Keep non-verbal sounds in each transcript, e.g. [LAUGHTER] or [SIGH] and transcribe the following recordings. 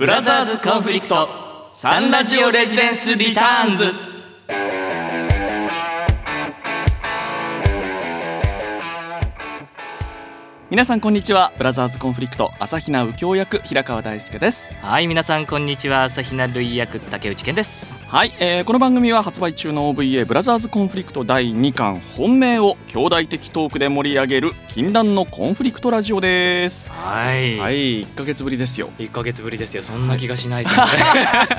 ブラザーズコンフリクト。サンラジオレジデンスリターンズ。皆さんこんにちは。ブラザーズコンフリクト朝日奈右京役平川大輔です。はい皆さんこんにちは。朝日奈琉生役武内健です。はい、えーこの番組は発売中の OVA ブラザーズコンフリクト第2巻本命を兄弟的トークで盛り上げる禁断のコンフリクトラジオです。はい。はい1ヶ月ぶりですよ。1ヶ月ぶりですよ。そんな気がしないですね、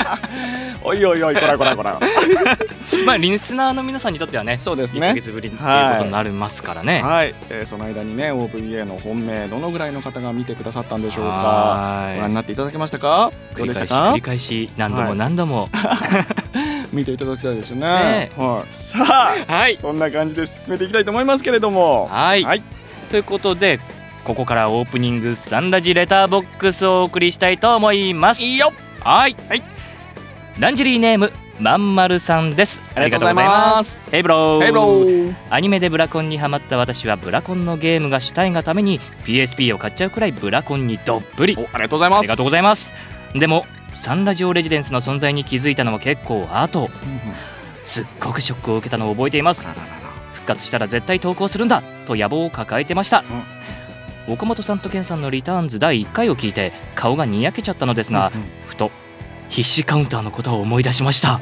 [LAUGHS] おいおいおいこらこらこら [LAUGHS] まあリスナーの皆さんにとってはね1ヶそうですね。月ぶりっていうことになりますからね。はい、えーその間にね OVA の本命どのぐらいの方が見てくださったんでしょうか？はご覧になっていただけましたか？どう繰り返しでしたか？繰り返し何度もはい。何度も。[LAUGHS] 見ていただきたいですよね。ね。はい、さあはい。そんな感じで進めていきたいと思いますけれども。はい。はい。ということでここからオープニングサンラジレターボックスをお送りしたいと思います。いいよ。はい、はい。ランジェリーネームまんまるさんです。ありがとうございます。ヘイブローアニメでブラコンにハマった私はブラコンのゲームがしたいがために PSP を買っちゃうくらいブラコンにどっぷり。おありがとうございます。ありがとうございます。でもサンラジオレジデンスの存在に気づいたのは結構後。うんうんすっごくショックを受けたのを覚えています。復活したら絶対投稿するんだと野望を抱えてました、岡本さんと健さんのリターンズ第1回を聞いて顔がにやけちゃったのですが、うんうん。ふと必死カウンターのことを思い出しました。ああ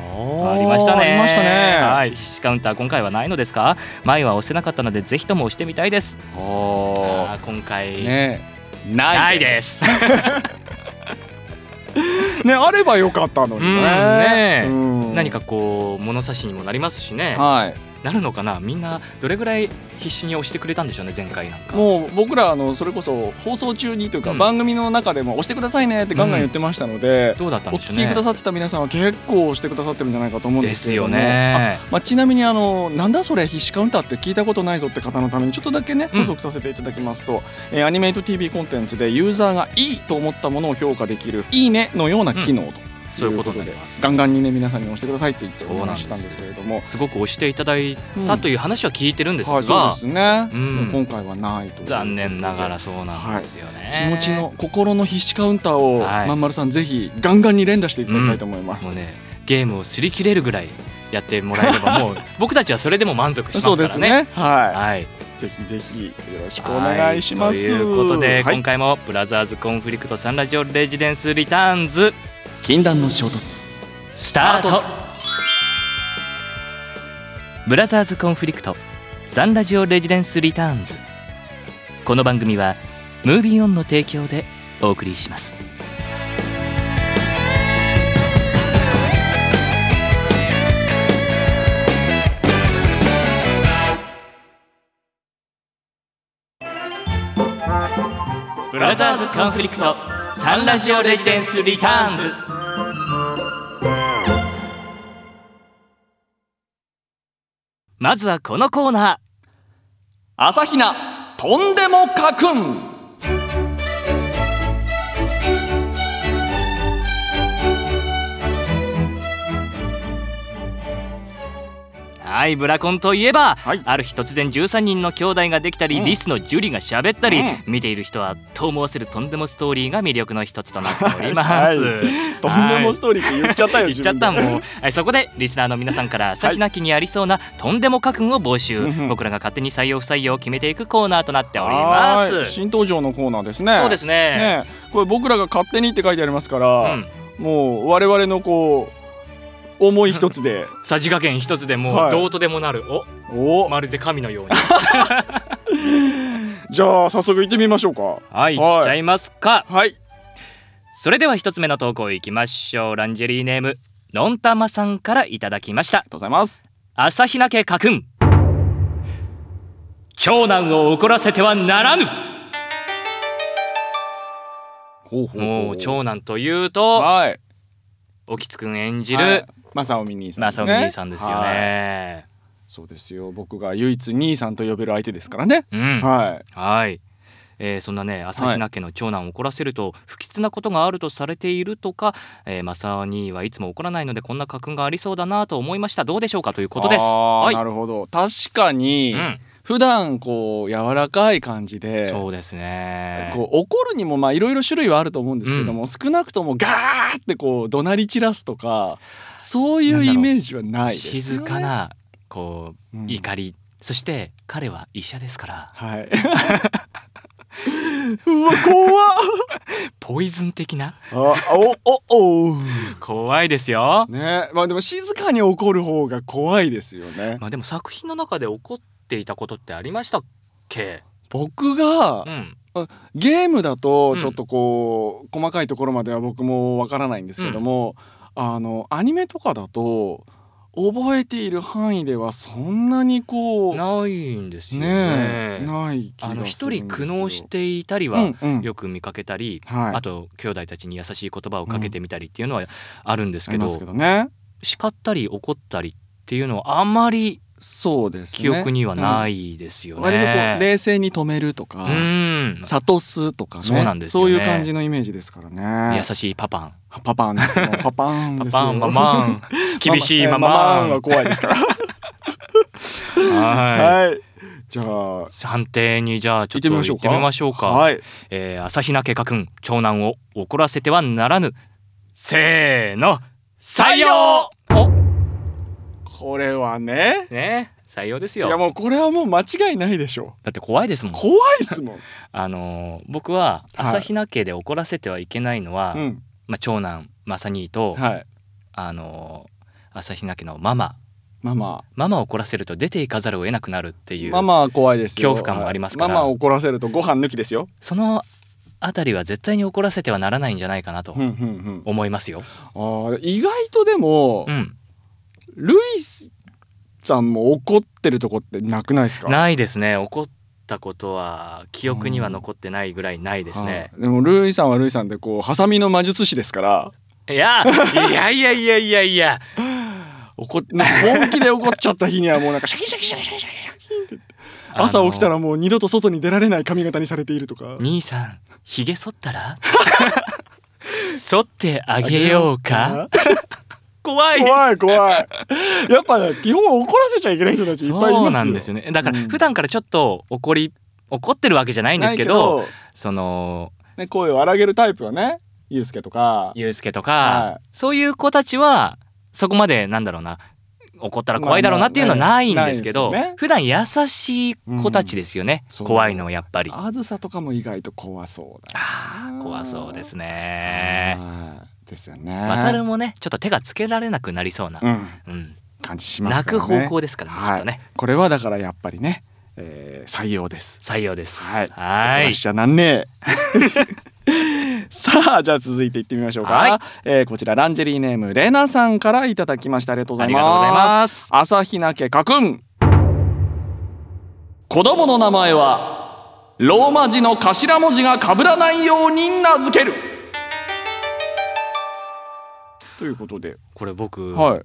りましたね。ありましたね。はい。必死カウンター今回はないのですか前は押せなかったのでぜひとも押してみたいです。あ今回、ーねえなないいでです。す [LAUGHS] ねあればよかったのにね。うんね。何かこう物差しにもなりますしね。はいなるのかな？みんなどれぐらい必死に押してくれたんでしょうね前回なんか。もう僕らあのそれこそ放送中にというかうん。番組の中でも押してくださいねってガンガン言ってましたので、どうだったんおでしょうね。聞きくださってた皆さんは結構押してくださってるんじゃないかと思うんでですけれども。ね。あまあ、ちなみにあのなんだそれ必死カウンターって聞いたことないぞって方のためにちょっとだけねうん。補足させていただきますと、えーアニメイト TV コンテンツでユーザーがいいと思ったものを評価できるいいねのような機能と。そういうことでになります。ガンガンにね皆さんに押してくださいって言ってお話したんですけれども。すごく押していただいたという話は聞いてるんですが、はいそうですね、うん。今回はないと残念ながらそうなんですよね、気持ちの心の必死カウンターを、はい。まんまるさんぜひガンガンに連打していただきたいと思います、もうねゲームを擦り切れるぐらいやってもらえればもう [LAUGHS] 僕たちはそれでも満足しますからね。そうですね。はい、はい。ぜひぜひよろしくお願いします、はい。ということで、はい。今回もブラザーズコンフリクトサンラジオレジデンスリターンズ禁断の衝突。スタート。ブラザーズコンフリクトサンラジオレジデンスリターンズ。この番組はムービーオンの提供でお送りします。ブラザーズコンフリクト。サンラジオレジデンスリターンズ。まずはこのコーナー。朝比奈とんでもかくん。はいブラコンといえば、はい。ある日突然13人の兄弟ができたり、うん。リスのジュリが喋ったり、う見ている人はと思わせるとんでもストーリーが魅力の一つとなっております、はい。とんでもストーリーって言っちゃったよ、[LAUGHS] 言っちゃったもう。はいそこでリスナーの皆さんから先なきにありそうなとんでも家訓を募集、僕らが勝手に採用不採用を決めていくコーナーとなっておりはます。新登場のコーナーですね。そうですね。ねこれ僕らが勝手にって書いてありますから、うん。もう我々のこう思い一つで。さじ加減一つでもはい。うどうとでもなる、お。お。まるで神のように。[LAUGHS] じゃあ早速行ってみましょうか。はい、はい。いっちゃいますか。はい。それでは一つ目の投稿いきましょう。ランジェリーネームのんたまさんからいただきました。ありがとうございます。朝日奈家家訓長男を怒らせてはならぬ。ほうほもう長男というとはい。おきつくん演じはい。るまさおみ兄さんね。まさお兄さんですよはい。ねそうですよ。僕が唯一兄さんと呼べる相手ですからね。うん。はい。はい、えーそんなね朝比奈家の長男を怒らせると不吉なことがあるとされているとか、えー、正兄はいつも怒らないのでこんな家訓がありそうだなと思いました。どうでしょうかということです。はい。なるほど。確かに、うん普段こう柔らかい感じでそうですね。こう怒るにもまあいろいろ種類はあると思うんですけども、少なくともガーってこう怒鳴り散らすとかそういうイメージはないですよね。静かなこううん。怒り、そして彼は医者ですから。はい。[LAUGHS] うわ怖っ。ポイズン的な？あおおお怖いですよ。ね。まあでも静かに怒る方が怖いですよね。まあでも作品の中で怒っていたことってありましたっけ？僕がうん。ゲームだとうん。ちょっとこう、細かいところまでは僕もわからないんですけども、あのアニメとかだと覚えている範囲ではそんなにこうないんですよね。ねえない気がするあの一人苦悩していたりはうんうん。よく見かけたり、はい、あと兄弟たちに優しい言葉をかけてみたりっていうのはあるんですけど,、ありますけどね叱ったり怒ったりっていうのはあんまりそうですね。記憶にはないですよね。割とこう冷静に止めるとかうん。諭すとかねそうなんですよね。そういう感じのイメージですからね。優しいパパン。パパンですよ [LAUGHS] パパンですよ。パパンママン。[LAUGHS] 厳しいママママンンは怖いですから。ははい。じゃあい判定にじゃあちょっと行ってみましょうか。はい。えー、朝比奈家家君長男を怒らせてはならぬ。せーの。採用おこれはね。ね。採用ですいやよもうこれはもう間違いないでしょ。だって怖いですもん。怖いっすもん。[LAUGHS] あのー僕ははい。朝比奈家で怒らせてはいけないのは、うん。まあ、長男正兄と、はい。あのー朝比奈家のママ。ママ。ママを怒らせると出ていかざるを得なくなるっていうママは怖いですよ。恐怖感もありますから。はい。ママを怒らせるとご飯抜きですよ。そのあたりは絶対に怒らせてはならないんじゃないかなとうんうんうん。思いますよ。あー意外とでも、うん、ルイさんも怒ってるとこってなくないですか？ないですね。怒ったことは記憶には残ってないぐらいないですね。はいでもルイさんはルイさんでこうハサミの魔術師ですから。いやいやいやいやいやいや。怒っ [LAUGHS] 本気で怒っちゃった日にはもうなんかシャキシャキシャキシャキシャキシャキって。朝起きたららもう二度と外に出られない髪型にされているとか。兄さんひげ剃ったら？剃ってあげようか？怖い。怖い怖い。[LAUGHS] やっぱね基本怒らせちゃいけない人たちいっぱいいますよ。そうなんですよね。だからうん。普段からちょっと怒り怒ってるわけじゃないんですけどそのね、声を荒げるタイプはね。ユうスケとか。ゆうすけとか、はい。そういう子たちはそこまでなんだろうな怒ったら怖いだろうなっていうのはないんですけど、まあまあね。普段優しい子たちですよね、そう怖いのはやっぱり。ああずさとかも意外と怖そうだあー怖そうですね。はいですよね。渡るもねちょっと手がつけられなくなりそうな、うん。うん。感じします泣く方向ですからね、きっとね。これはだからやっぱりね、えー採用です。採用です。はい。はい。怒らしちゃなんねえ。[LAUGHS] さあじゃあ続いていってみましょうか、はい。えーこちらランジェリーネームレナさんからいただきましたありがとうございます。朝日奈家家君子供の名前はローマ字の頭文字が被らないように名付けるということで、これ僕、はい。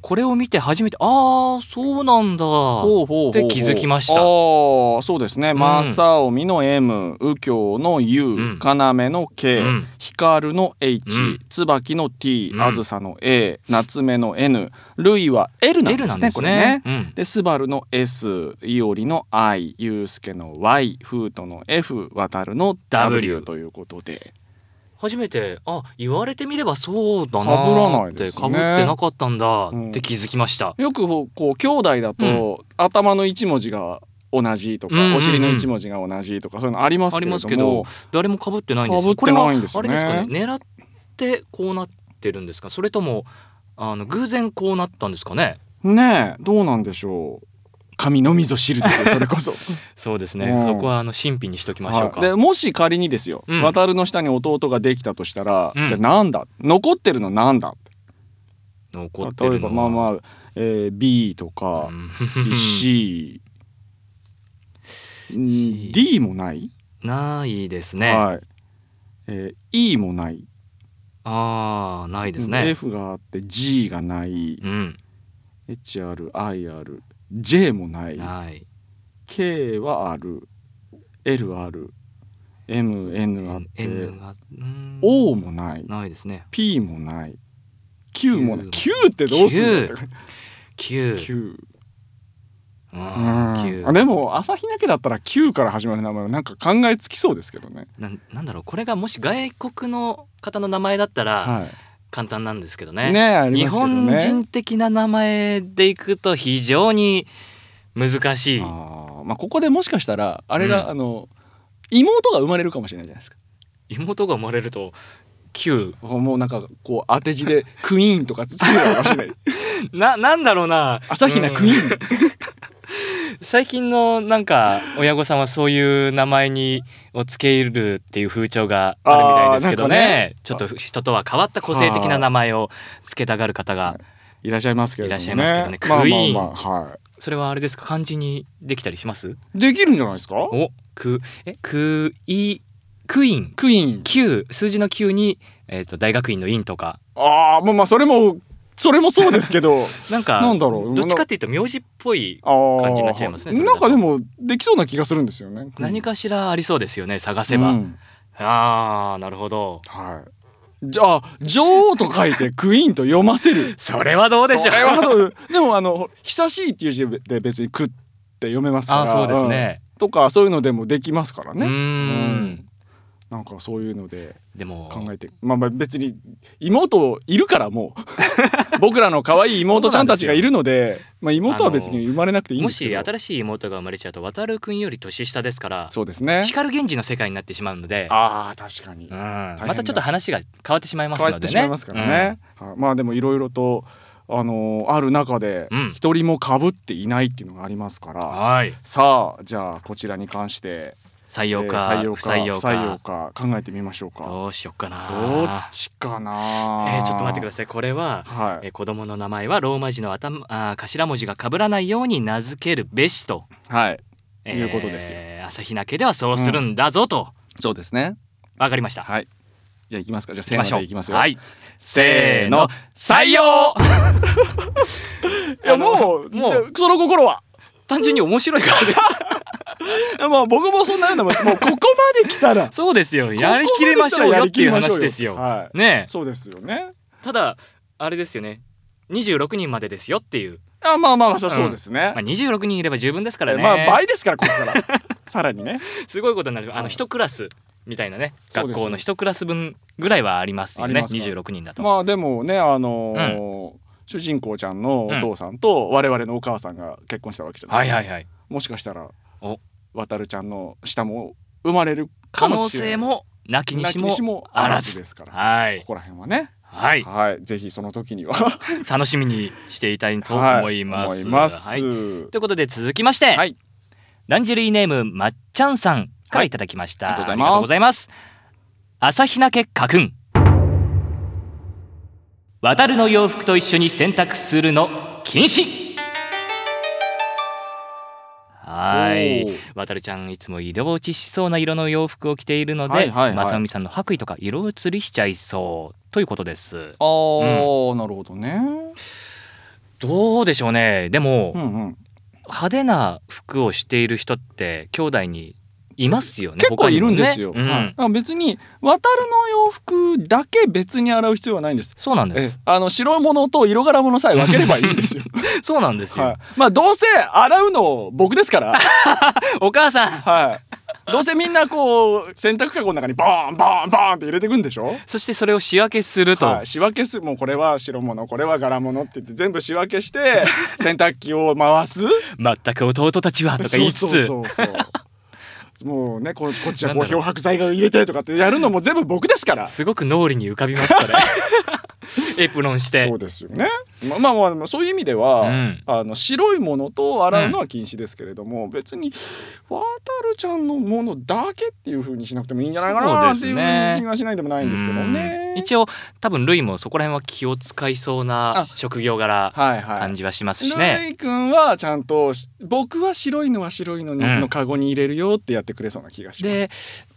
これを見て初めてああそうなんだ。って気づきました。ああそうですね、ん。正臣の M 右京の U、ん。要の K、うん。光の H、うん。椿の T、うん。あずさの A 夏目の N ルイは L なんですねですこれね。ね。うん。でスバルの S イオリの I ユウスケの Y フートの F 渡るの W ということで初めてあ言われてみればそうだなってですね。被ってなかったんだうんって気づきました、よくこう兄弟だと、頭の一文字が同じとか、うんうんうん。お尻の一文字が同じとかそういうのありますあけれどもりますけど誰も被ってないんです被ってないんですよね。これはあれですかね狙ってこうなってるんですか？それともあの偶然こうなったんですかね？ねえどうなんでしょう神のみぞ知るですよそれこそ。[LAUGHS] そうですね、うん。そこはあの神秘にしときましょうか、はい。でもし仮にですよ、うん。渡るの下に弟ができたとしたら、うん。じゃあなんだ？残ってるのなんだ？残って例えばまあまあ、えー B とか、うん。C [LAUGHS] D もない、ないですね、はい。えー E もない。ああないですね。F があって G がない、うん。H ある I ある J もない。ない、K はある。L ある。MN あって。N がうん O もない。ないですね。P もない。Q もない。Q ってどうするの？Q 9 Q ううん。あでも朝日奈家だったら「Q」から始まる名前はなんか考えつきそうですけどね。なんなんだろう。これがもし外国の方の名前だったらは簡単なんですけどい、ねねあり日本ね。人的な名前でいくと非常に難しいあーまあここでもしかしたらあれが、うんあの妹が生まれるかもしれないじゃないですか。妹が生まれると旧もうなんかこう当て字でクイーンとかつけるかもしれない。[LAUGHS] ななんだろうな朝比奈クイうんーン。最近のなんか親御さんはそういう名前にをつけるっていう風潮があるみたいですけどね。ね。ちょっと人とは変わった個性的な名前をつけたがる方がい。らっしゃいますけれどもね。いらっしゃいますけどね。まあクイーン。まあまあはそれはあれですか？漢字にできたりします？い。できるんじゃないですか？おくえくいクイーンクイーン。9数字の9に、えー、と大学院の院とか。ああまあまあそれもそれもそうですけど。[LAUGHS] なんかなんだろうどっちかっていうと名字っぽい感じになっちゃいますねなんかでもできそうな気がするんですよね。何かしらありそうですよね探せば、うんあーなるほどはい。じゃあ女王と書いてクイーンと読ませる。[LAUGHS] それはどうでしょうでもあの久しいっていう字で別にくって読めますから。あそうですね、うんとかそういうのでもできますからね。んなんかそういうのででも考えてまあまあ別に妹いるからもう。[LAUGHS] 僕らの可愛い妹ちゃんたちがいるのでまあ妹は別に生まれなくていいんもし新しい妹が生まれちゃうと渡るくんより年下ですからそうですね。光源氏の世界になってしまうので、あー確かに。うん、またちょっと話が変わってしまいます変わのでね。ってしまいますからね、はい。まあでもいろいろとあのーある中でうん。一人も被っていないっていうのがありますから、うんはい。さあじゃあこちらに関して採用か、えー採用か不採用不採用かか考えてみましょうか。どうしよっかな。どっちかな。えーちょっと待ってください。これは、はい。えー子供の名前はローマ字の頭あー頭文字が被らないように名付けるべしと、はい。えいうことですよ。朝日奈家ではそうするんだぞと、そうですね。わかりました。はい。じゃあ行きますか。じゃあせーのでいきますよ。はい。せーの。採用。いやもうもうでその心は。単純に面白いからです [LAUGHS] まあ僕もそんなようなもんです。もうここまで来たら。[LAUGHS] そうですよ。やりきれましょうよっていう話ですよ。はい。ね。えそうですよね。ただあれですよね。26人までですよっていう、あまあまあまあそうですね。まあ、26人いれば十分ですからね、まあ倍ですからここから。[LAUGHS] さらにね。すごいことになる。あはい。の一クラスみたいなね。学校の一クラス分ぐらいはありますよね。ありますか26人だと、まあでもねあのー主人公ちゃんのお父さんと我々のお母さんが結婚したわけじゃないですか、はいはいはい。もしかしたらお渡るちゃんの下も生まれる可能性もなきにしももあらずずですから。はい。ここら辺はね。はい。はい。ぜひその時には。[LAUGHS] 楽しみにしていたいと思います、はい思います。はい。ということで続きまして、はい。ランジェリーネームまっちゃんさんからいただきました、はい。ありがとうありがとうございます。朝比奈家家訓渡るの洋服と一緒に洗濯するの禁止はい。おー。渡るちゃんいつも色落ちしそうな色の洋服を着ているので、はいはいはい。まさみさんの白衣とか色移りしちゃいそうということです。あー、なるほどね。どうでしょうね。でも、うんうん。派手な服をしている人って兄弟にいますよね結構いるんですよ、ねうん。別に渡るの洋服だけ別に洗う必要はないんです。えそうなんです。あの白物と色柄物さえ分ければいいんですよ。[LAUGHS] そうなんですよ、はい、まあどうせ洗うの僕ですから。[LAUGHS] お母さん。はい。どうせみんなこう洗濯かごの中にボーンボーンボーンって入れていくんでしょ？そしてそれを仕分けすると、はい、仕分けすもうこれは白物。これは柄物って言って全部仕分けして洗濯機を回す？[LAUGHS] 全く弟たちはとか言いつつ。そうそうそうそうもうねここっちはこう漂白剤が入れてとかってやるのも全部僕ですから。すごく脳裏に浮かびますそれ [LAUGHS] [LAUGHS] エプロンして。そうですよね。ままあまあまあそういう意味では、うん。あの白いものと洗うのは禁止ですけれども、別に渡るちゃんのものだけっていう風にしなくてもいいんじゃないかなっていう気がしないでもないんですけどね。うん。一応多分ルイもそこら辺は気を使いそうなあ職業柄はいはい。感じはしますしルね、イ君はちゃんと僕は白いのは白いののカゴに入れるよってやってくれそうな気がします。で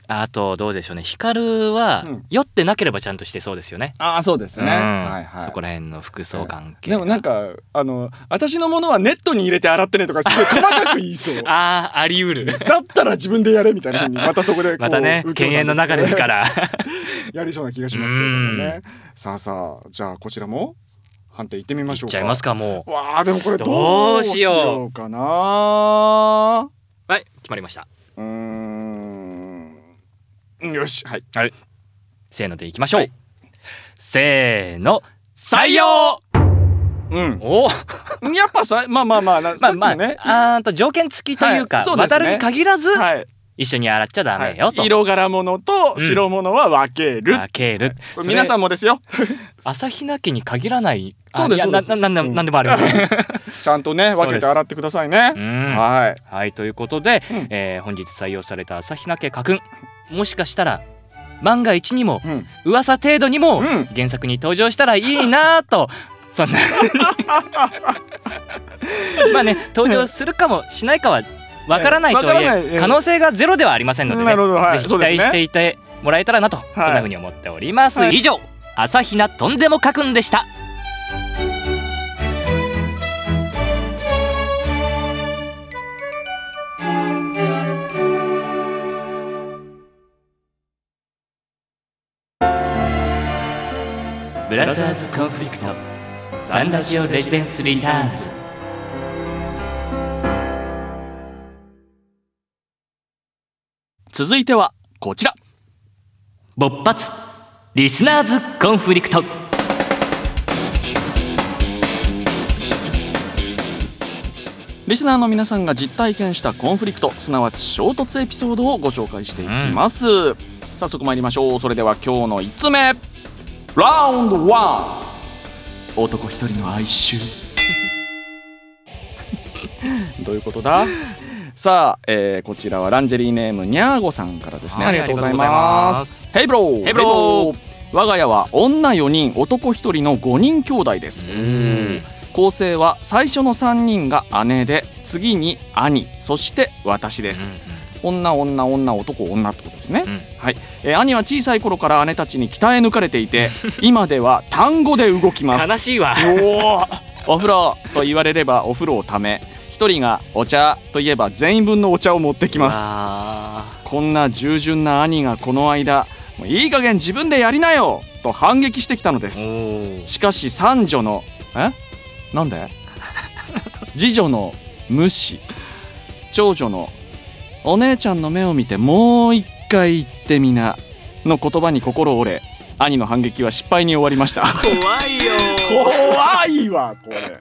あとどうでしょうね。光はうん。酔ってなければちゃんとしてそうですよね、ああそうですね。うん。はいはい。そこら辺の服装関係でもなんかあの私のものはネットに入れて洗ってねとかすごい細かく言いそう。[LAUGHS] あああり得る。だったら自分でやれみたいな風にまたそこでこうまたね犬猿の中ですから。[LAUGHS] やりそうな気がしますけれどもね。さあさあじゃあこちらも判定いってみましょうか。いっちゃいますかもわあでもこれどどううししようかな。うう。はい決まりました。ーんよしはい。せーのでいきましょう、はい。せーの。採用。うん。お。やっぱさまあまあまあなまあまあ、ね。あーんと条件付きというか、はい。そうですね。渡るに限らずはい。一緒に洗っちゃダメよと、はい。色柄物とうん。白物は分ける、分ける、これ皆さんもですよ。朝日奈家に限らないあそうですいやそうです。なななうん。なんでもありません [LAUGHS] ちゃんとね分けて洗ってくださいね。うん。はい。はいということで、うん。えー本日採用された朝日奈家家訓もしかしたら万が一にもうん。噂程度にもうん。原作に登場したらいいなとそんな。[LAUGHS] まあね登場するかもしないかはわからないとはい。え可能性がゼロではありませんのでねはい。ぜひ期待していてもらえたらなと、そんな風に思っております、はい。以上朝比奈とんでも家訓でしたブラザーズコンフリクト。サンラジオレジデンスリターンズ。続いてはこちら。勃発。リスナーズコンフリクト。リスナーの皆さんが実体験したコンフリクトすなわち衝突エピソードをご紹介していきます、早速参りましょう。それでは今日の5つ目ラウンド1男一人の哀愁。[LAUGHS] どういうことだ？さあ、えーこちらはランジェリーネームにゃーごさんからですね、はいありがとうございまますヘイブローヘイブロー我が家は女4人男1人の5人兄弟です。構成は最初の3人が姉で次に兄そして私です、女女女男女ってことですね、うん。はい、えー兄は小さい頃から姉たちに鍛え抜かれていて [LAUGHS] 今では単語で動きます。悲しいわ。おー。お風呂と言われればお風呂をため一人がお茶といえば全員分のお茶を持ってきます。あこんな従順な兄がこの間もういい加減自分でやりなよと反撃してきたのでー。すしかし三女のえ？なんで？[LAUGHS] 次女の無視。長女のお姉ちゃんの目を見てもう一回言ってみなの言葉に心折れ兄の反撃は失敗に終わりました。怖いよ怖いわこれ。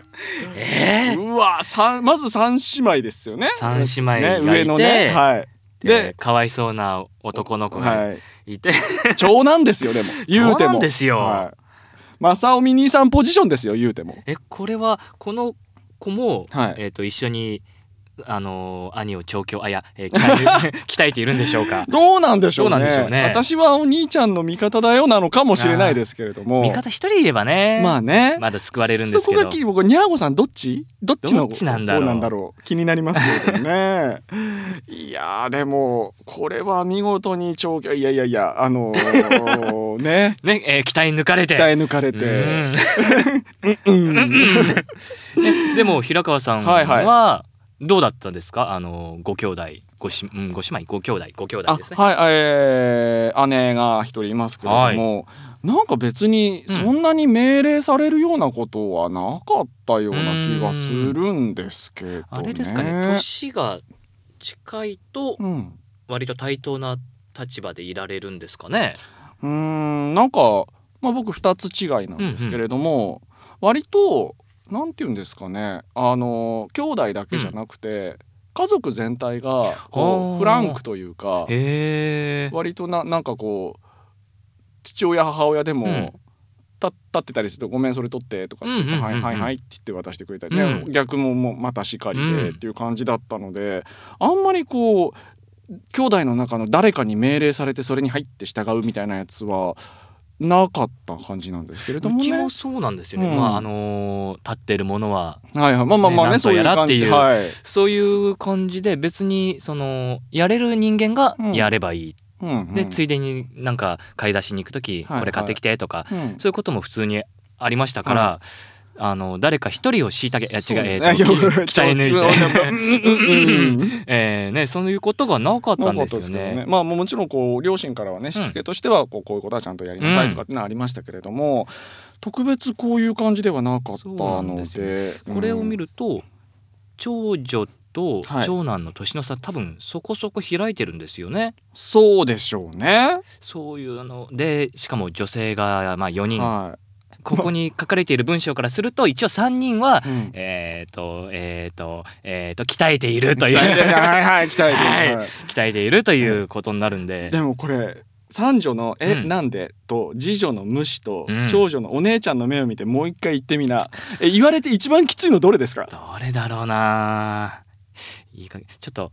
えーうわ三まず三姉妹ですよね。三姉妹がいてね、上のねはい。ででかわいそうな男の子がはいいて、[LAUGHS] 長男ですよでも。[LAUGHS] 言うて長も男ですよ。はい。正臣兄さんポジションですよ言うても。えこれはこの子も、はい。えっ、と一緒にあのー兄を調教あいや、えー [LAUGHS] 鍛えているんでしょうか。どうなんでしょうね。ね。私はお兄ちゃんの味方だよなのかもしれないですけれども。味方一人いればね。まあね。まだ救われるんですけど。そこがき僕ニャーゴさんどっち？どっちのどっちなんだろう。方なんだろう。気になりますけれどもね。[LAUGHS] いやーでもこれは見事に長距いやいやいやあのーね。[LAUGHS] ね、えー鍛え抜かれて。鍛え抜かれうてん。うん。えでも平川さんはいははどうだったですか？あのご兄弟ごし、うん、ご姉妹？ご兄弟ご兄弟あですね。はい、えー姉が一人いますけれども、なんか別にそんなに命令されるようなことはなかったような気がするんですけどね。あれですかね年が近いとうん、割と対等な立場でいられるんですかね？うーんなんか、まあ、僕2つ違いなんですけれども、割となんて言うんですかね。あの兄弟だけじゃなくて、家族全体がこはあうフランクというか割とななんかこう父親母親でも、うん。た立ってたりすると「ごめんそれ取って」とかって言って「うんうんうん。うんはいはいはい」って言って渡してくれたりね、うん。逆ももうまたしかりでうん。っていう感じだったので、あんまりこう兄弟の中の誰かに命令されてそれに入って従うみたいなやつはなかった感じなんですけれどもね。うちもそうなんですよね、うん。まああのー立ってるものははいはい。まあまあまあねねそういう感じ。なんとやらはい。そういう感じで別にそのやれる人間がうん。やればいい、うんうん。でついでになんか買い出しに行く時、はいはい。これ買ってきてとか、うん。そういうことも普通にありましたから、あの誰か一人を虐げいや違う、えーといやき鍛え抜いて、うんうんうん [LAUGHS] えーね、そういうことがなかったんですよね。ね。まあもちろんこう両親からはねしつけとしてはこうこういうことはちゃんとやりなさいとかってのはありましたけれども、特別こういう感じではなかったのですよ。で、これを見るると長女とはい。長男の年の差、多分そこそこ開いてるんですよね。そうでしょうね。そういうのでしかも女性がまあ4人、はここに書かれている文章からすると一応3人は、い。うん。えっ、とえっ、とえっ、と鍛えているという。鍛えてはいはい鍛えてる。はい。はい。鍛えているということになるんで。でもこれ三女の「え、うん。なんで?」と次女の無視とうん。長女のお姉ちゃんの目を見てもう一回言ってみな。え言われて一番きついのどれですか？どれだろうな。いい加減ちょっと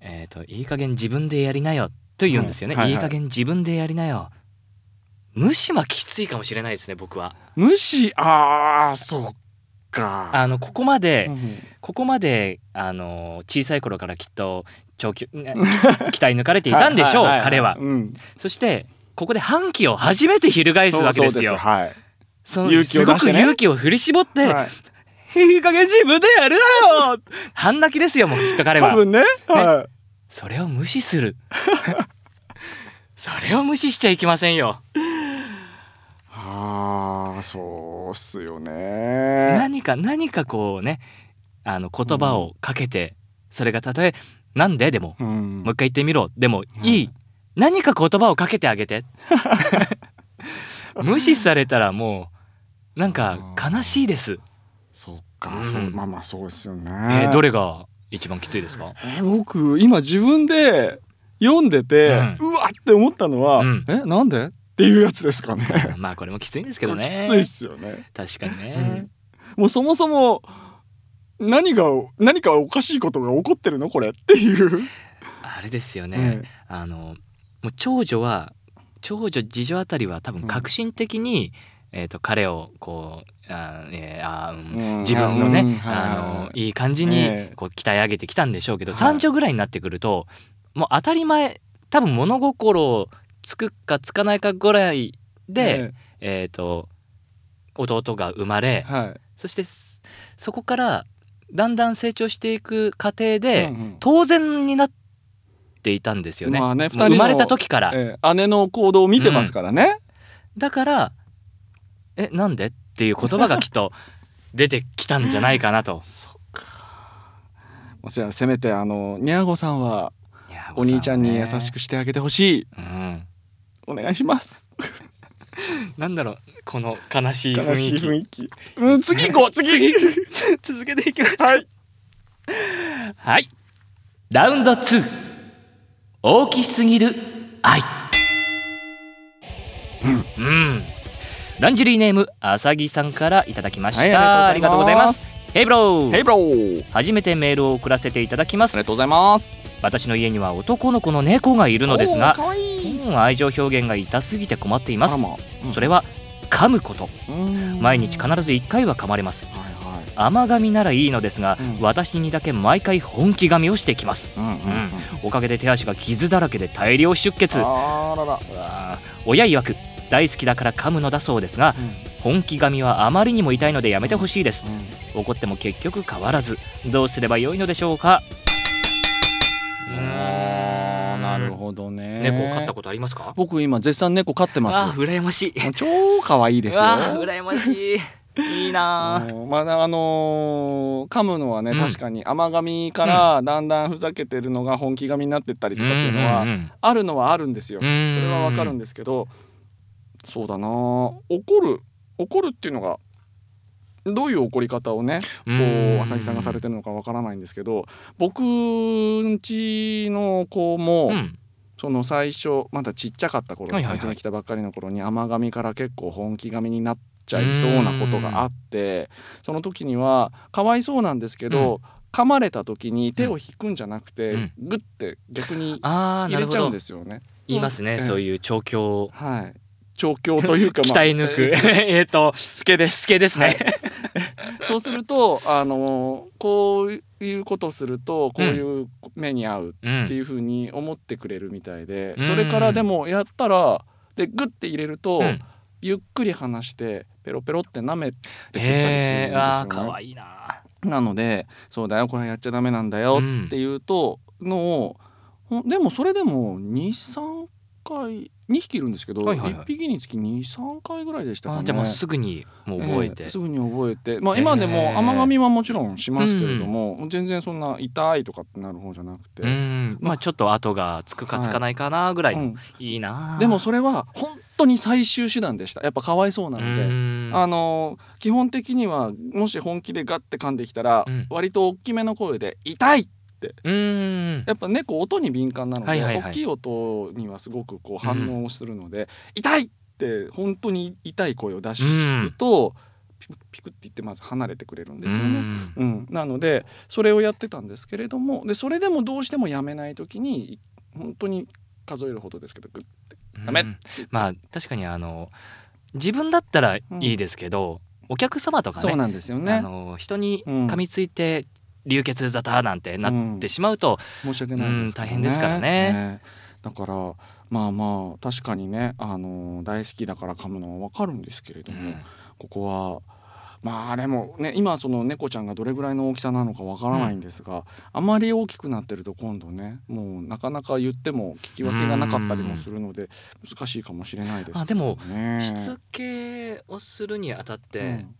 えっ、といい加減自分でやりなよと言うんですよね、はいはいはい。いい加減自分でやりなよ無視はきついかもしれないですね僕は。無視あーそっか。あのここまで、うんここまであの小さい頃からきっと長期ね鍛え抜かれていたんでしょう、彼は。うん。そしてここで反旗を初めて翻すわけですよ。はい。そのね。すごく勇気を振り絞って、はいい、い加減自分でやるなよ [LAUGHS] 半泣きですよもうきっと彼は。多分ね。はい。それを無視する。[LAUGHS] それを無視しちゃいけませんよあーそうっすよね。何か何かこうねあの言葉をかけて、それがたとえ「なんで?」でもうん「もう一回言ってみろ」でもい。い、何か言葉をかけてあげて。[LAUGHS] 無視されたらもうなんか悲しいです、そっか、うん。そうまあまあそうですよね、えーどれが一番きついですか？えー僕今自分で読んでて、うわって思ったのは、うん。えなんで？っていうやつですかね。まあこれもきついんですけどね。きついっすよね。確かにね、もうそもそも何が何かおかしいことが起こってるのこれっていう。あれですよね、ねあのもう長女は長女次女あたりは多分革新的に、えー、と彼をこうあー、えーあーうんうん。自分のね、あのいい感じにええ。こう鍛え上げてきたんでしょうけど、はい。三女ぐらいになってくるともう当たり前多分物心つくかつかないかぐらいで、えー、と弟が生まれ、はい。そしてそそこからだんだん成長していく過程で、うんうん。当然になっていたんですよね。まあねもう二人の生まれた時から、えー姉の行動を見てますからね、だから「えなんで?」っていう言葉がきっと [LAUGHS] 出てきたんじゃないかなと。そっか。もちろんせめてあのにゃーごさんはお兄ちゃんに優く、しくしてあげてほしい。うん、お願いします。なんだろうこの悲しい雰悲しい囲気雰囲気。うん次行こう次。続けていきます。はい。はい。ラウンド2大きすぎる愛。うん、ランジュリーネームあさぎさんからいただきました、はいありがとうございます。ヘイブローヘイブロー初めてメールを送らせていただきます。ありがとうございます私の家には男の子の猫がいるのですが愛情表現が痛すぎて困っています。うん。それは噛むこと。うん。毎日必ず1回は噛まれます。はいはい。甘噛みならいいのですが、うん。私にだけ毎回本気噛みをしてきます。うんうんうん。おかげで手足が傷だらけで大量出血。親曰く大好きだから噛むのだそうですが本気噛みはあまりにも痛いのでやめてほしいです。怒っても結局変わらずどうすればよいのでしょうか？あーなるほどね。猫を飼ったことありますか？僕今絶賛猫飼ってます。羨ましい。超可愛いですよ。羨ましい。いいなまああのー噛むのはね、うん。確かに甘噛みからだんだんふざけてるのが本気噛みになってったりとかっていうのはんんん。あるのはあるんですよ。そうん。れはわかるんですけどそうだな怒る怒るっていうのがどういう怒り方をねこうん。う浅木さんがされてるのかわからないんですけど僕んちの子も、うん。その最初まだちっちゃかった頃はいはいはい。最初に来たばっかりの頃に甘噛みから結構本気噛みになっちゃいそうなことがあってその時にはかわいそうなんですけど、噛まれた時に手を引くんじゃなくて、うん。グッて逆に入れちゃうんですよね。言いますね、ええそういう調教。はい。調教というか、[LAUGHS] まあ鍛え抜く。えっ [LAUGHS] としつけです。しつけですね、そうするとあのこういうことをするとこういう目に遭ううんっていうふうに思ってくれるみたいで、うん。それからでもやったらでグッて入れると、うん。ゆっくり離してペロペロって舐めてくったりするんですよね。ーかわいいな。なのでそうだよこれやっちゃダメなんだよっていうとのを、でもそれでも23回2匹いるんですけど、はいはいはい。1匹につき23回ぐらいでしたかね。あじゃあもうすぐにもう覚えて、えすぐに覚えて、まあ、今でも甘噛みはもちろんしますけれども、全然そんな痛いとかってなる方じゃなくて、うんまあちょっと後がつくかつかないかなぐらい、うんいいな。でもそれは本当に最終手段でした。やっぱかわいそうなので。うん。あの基本的にはもし本気でガッて噛んできたら、うん。割と大きめの声で「痛い!」うん。やっぱ猫音に敏感なので、はいはいはい。大きい音にはすごくこう反応をするので「痛い!」って本当に痛い声を出すと、ピクピクって言ってまず離れてくれるんですよね。うん、なのでそれをやってたんですけれどもでそれでもどうしてもやめない時に本当に数えるほどですけどグッてうん。ダメまあ確かにあの自分だったらいいですけど、お客様とかねそうなんですよあねの人にうん噛みついて流血沙汰なんてなってしまうと、申し訳ないですけどうん大変ですからね。だからまあまあ確かにねあの大好きだから噛むのはわかるんですけれども、ここはまあでもね今その猫ちゃんがどれぐらいの大きさなのかわからないんですが、あまり大きくなってると今度ねもうなかなか言っても聞き分けがなかったりもするので難しいかもしれないですけどね。しつけをするにあたって、うん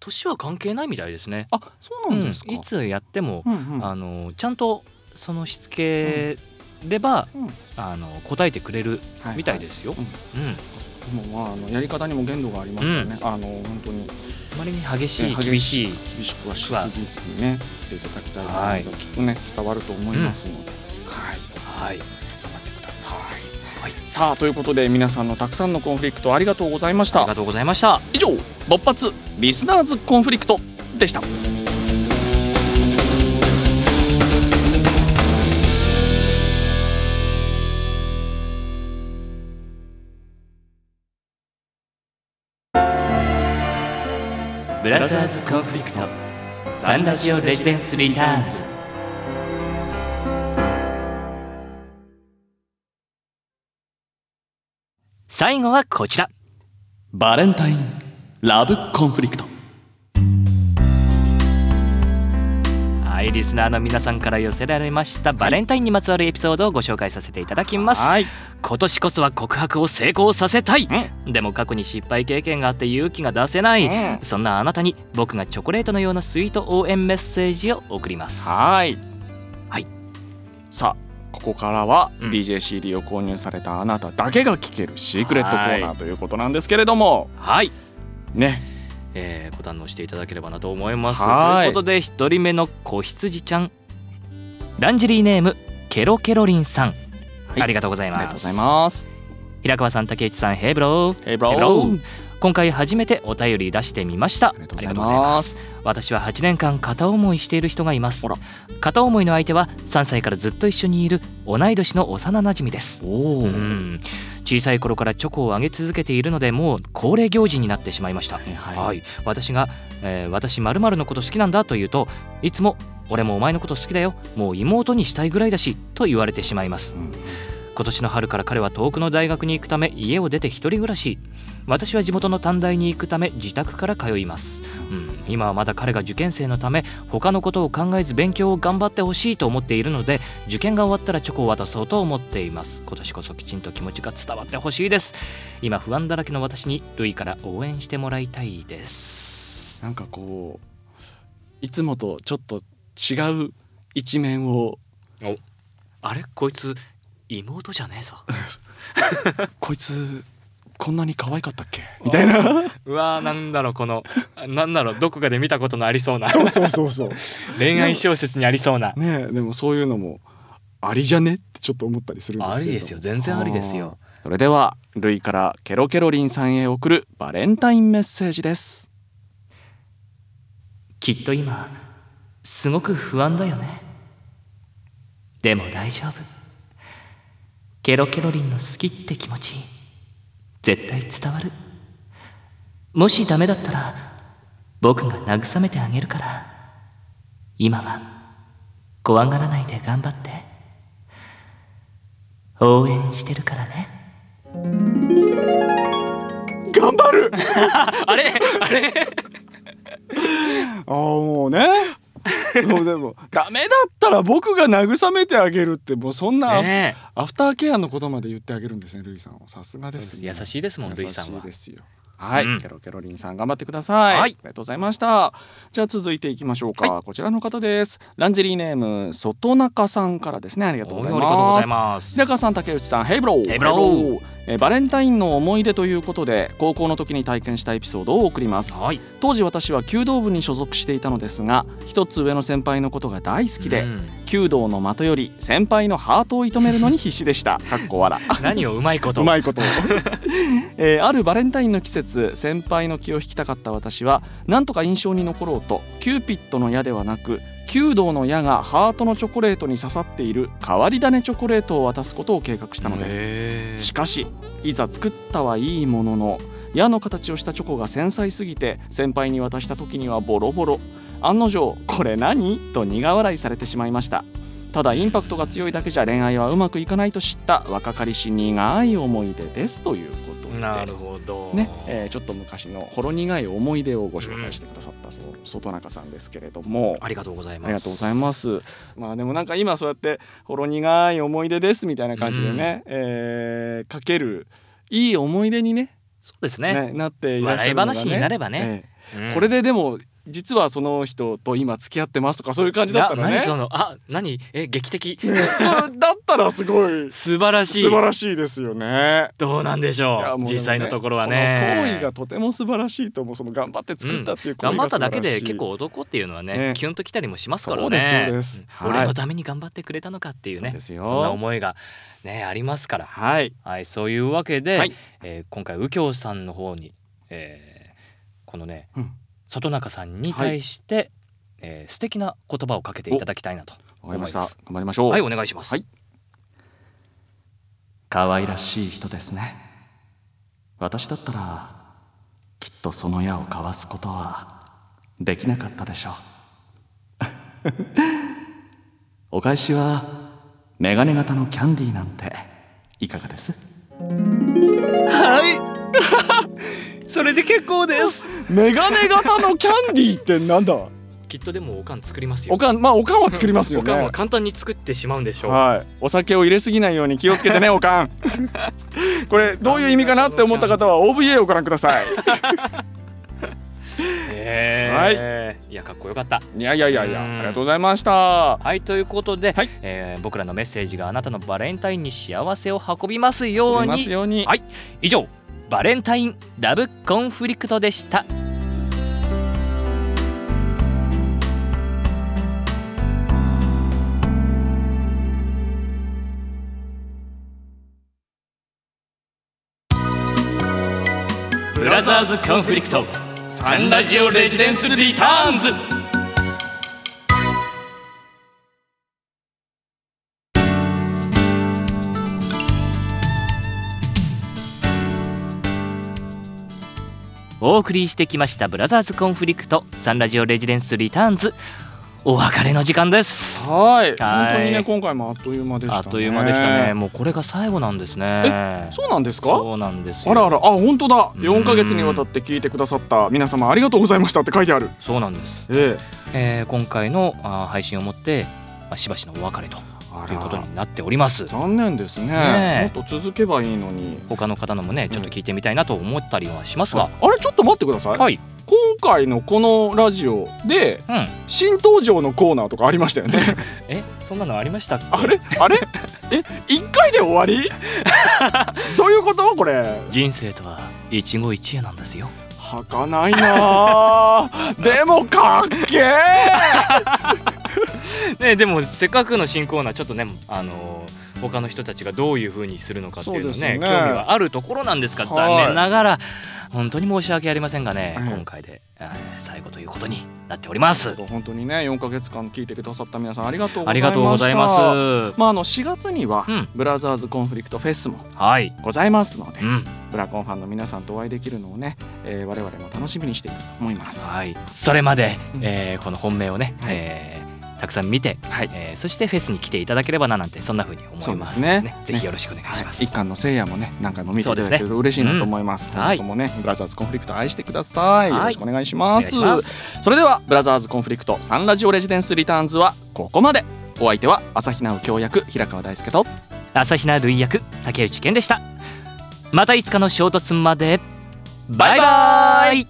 年は関係ないみたいですね。あそうなんですか。うん。いつやっても、うんうん。あのちゃんとそのしつければ、うん。あの答えてくれるはいみたいですよ。うん。うん。でもまああのやり方にも限度がありますからね、あの本当に。あまりに激しい、ね厳しい厳しくはしすぎずにねやっていただきたいなはい。ときっとね伝わると思いますので、はい。はい。はい。さあということで皆さんのたくさんのコンフリクトありがとうございました。ありがとうございました。以上勃発リスナーズコンフリクトでした。ブラザーズコンフリクト。サンラジオレジデンスリターンズ最後はこちら。バレンタインラブコンフリクト。はいリスナーの皆さんから寄せられましたバレンタインにまつわるエピソードをご紹介させていただきます。はい。今年こそは告白を成功させたい。でも過去に失敗経験があって勇気が出せない。うん。そんなあなたに僕がチョコレートのようなスイート応援メッセージを送りますはいはいさあここからはうん。DJCD を購入されたあなただけが聞けるシークレットコーナはーということなんですけれどもはい。ね。えー、ご堪能していただければなと思います。はい。ということで一人目の子羊ちゃん。ランジェリーネームケロケロリンさん、い。ありがとうございます。ありがとうございます。平川さん武内さん Hey bro。Hey bro。今回初めてお便り出してみました。ありがとうございます私は8年間片思いしている人がいます。片思いの相手は3歳からずっと一緒にいる同い年の幼馴染です。う、ん。小さい頃からチョコをあげ続けているのでもう恒例行事になってしまいました。はいはい。はい、私が、えー私まるのこと好きなんだと言うといつも俺もお前のこと好きだよ。もう妹にしたいぐらいだしと言われてしまいます。うん。今年の春から彼は遠くの大学に行くため家を出て一人暮らし私は地元の短大に行くため自宅から通います、うん、今はまだ彼が受験生のため他のことを考えず勉強を頑張ってほしいと思っているので受験が終わったらチョコを渡そうと思っています。今年こそきちんと気持ちが伝わってほしいです。今不安だらけの私にルイから応援してもらいたいです。なんかこういつもとちょっと違う一面を。あれ？こいつ妹じゃねえぞ。[LAUGHS] こいつこんなに可愛かったっけ？みたいな。うわーなんだろうこのなんだろうどこかで見たことのありそうな。[LAUGHS] そうそうそうそう。恋愛小説にありそうな。ねえでもそういうのもありじゃね？ってちょっと思ったりするんですけどありですよ。全然ありですよ。それではルイからケロケロリンさんへ送るバレンタインメッセージです。きっと今すごく不安だよね。でも大丈夫。ケロケロリンの好きって気持ち絶対伝わる。もしダメだったら僕が慰めてあげるから。今は怖がらないで頑張って。応援してるからね。頑張る。[LAUGHS] あれ？あれ？[LAUGHS] あーもうね [LAUGHS] もうでもダメだったら僕が慰めてあげるってもうそんなアフ,、ねアフターケアのことまで言ってあげるんですねルイさんはさすがですね。優しいですもんルイさんは。優しいですよはい、うん。ケロケロリンさん頑張ってください、はい。ありがとうございました。じゃあ続いていきましょうか、こちらの方です。ランジェリーネーム外中さんからですね。ありがとうございます。ざいます。平川さん竹内さん。ヘイブローヘイブローえーバレンタインの思い出ということで高校の時に体験したエピソードを送ります。はい。当時私は弓道部に所属していたのですが一つ上の先輩のことが大好きで、うん。弓道の的より先輩のハートを射止めるのに必死でした。かっこ笑。[LAUGHS] 何をうまいこと。うまいこと。を、[LAUGHS] えーあるバレンタインの季節先輩の気を引きたかった私はなんとか印象に残ろうとキューピッドの矢ではなく弓道の矢がハートのチョコレートに刺さっている変わり種チョコレートを渡すことを計画したのです。しかしいざ作ったはいいものの矢の形をしたチョコが繊細すぎて先輩に渡した時にはボロボロ。案の定「これ何?」と苦笑いされてしまいました。ただインパクトが強いだけじゃ恋愛はうまくいかないと知った若かりし苦い思い出です。ということでな。るほど。ね。えーちょっと昔のほろ苦い思い出をご紹介してくださった、そう外中さんですけれども。ありがとうございます。ありがとうございます。まあでもなんか今そうやってほろ苦い思い出ですみたいな感じでね、えーかけるいい思い出にねそうですね。ねなっていらっしゃるのが、ね、笑い話になればね。うん。ええこれででも実はその人と今付き合ってますとかそういう感じだったらね。な何そのあ何？え劇的？ね [LAUGHS] そうだったらすごい。素晴らしい。素晴らしいですよね。どうなんでしょうねう実際のところはね。行為がとても素晴らしいと思うその頑張って作ったっていう行為頑張っただが素晴らしい、けで結構男っていうのはねね。キュンときたりもしますからね。そうはい。俺のために頑張ってくれたのかっていうねそんな思いがねありますから。はい。はいそういうわけで、はい。えー今回右京さんの方に、えーこのね、うん外中さんに対して、えー素敵な言葉をかけていただきたいなとわかりました。思います。頑張りましょう。はいお願いします、はい。可愛らしい人ですね。私だったらきっとその矢をかわすことはできなかったでしょう。[LAUGHS] お返しはメガネ型のキャンディーなんていかがです？はい。[LAUGHS] それで結構ですメガネ型のキャンディーってなんだ？きっとでもおかん作りますよ。おかんまあおかんは作りますよね、おかんは簡単に作ってしまうんでしょう。はい、お酒を入れすぎないように気をつけてね [LAUGHS] おかん。これどういう意味かなって思った方は [LAUGHS] OVA をご覧ください。へー。い。やかっこよかった。いやいやいやいやうん。ありがとうございました。はいということで、はい。えー僕らのメッセージがあなたのバレンタインに幸せを運びますよう見ますにように。はい。以上バレンタインラブコンフリクトでした。ブラザーズコンフリクト。サンラジオレジデンスリターンズ。お送りしてきましたブラザーズコンフリクトサンラジオレジデンスリターンズ。お別れの時間です。はい。はい。本当にね今回もあっという間でしたね。あっという間でしたね。もうこれが最後なんですね。そうなんですか？そうなんですよ。あらあら。あ本当だ。うん。4ヶ月にわたって聞いてくださった。皆様ありがとうございましたって書いてある。そうなんです、え。えー今回のあー配信をもって、まあ、しばしのお別れとえあいうことらになっております。残念ですね。ねえ。もっと続けばいいのに。他の方のもねちょっと聞いてみたいなと思ったりはしますが、ああれちょっと待ってください。はい、今回のこのラジオでうん、新登場のコーナーとかありましたよね。[LAUGHS] えそんなのありましたっけ？あれ？あれ？え一回で終わり？[LAUGHS] どういうこと？これ。人生とは一期一会なんですよはかないなあ。[LAUGHS] でもかっけ [LAUGHS] えねでもせっかくの新コーナーちょっとねあのー他の人たちがどういう風にするのかっていうのねね。興味はあるところなんですがはい。残念ながら本当に申し訳ありませんがね、はい。今回で、えー最後ということになっております。本当にね4ヶ月間聞いてくださった皆さんありがとうござありいました。がとうございます。まああの4月には、うん。ブラザーズコンフリクトフェスもはい、ございますので、うんブラコンファンの皆さんとお会いできるのをね、えー我々も楽しみにしていると思います。はい、それまで、うん。えーこの本命をね、はい。えーたくさん見て、はい。えーそしてフェスに来ていただければななんてそんな風に思います。そうですね。ぜひよろしくお願いします、一巻のせいやもね何回も見ていただけると嬉しいなと思います。うんはい。今後ともね、ブラザーズコンフリクト愛してください。はい。よろしくお願いします。それではブラザーズコンフリクトサンラジオレジデンスリターンズはここまで。お相手は朝日奈京役平川大輔と朝比奈類役竹内健でしたまたいつかの衝突まで。バイバイ。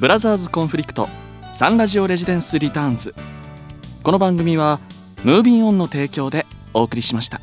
ブラザーズコンフリクトサンラジオレジデンスリターンズ。この番組はムービンオンの提供でお送りしました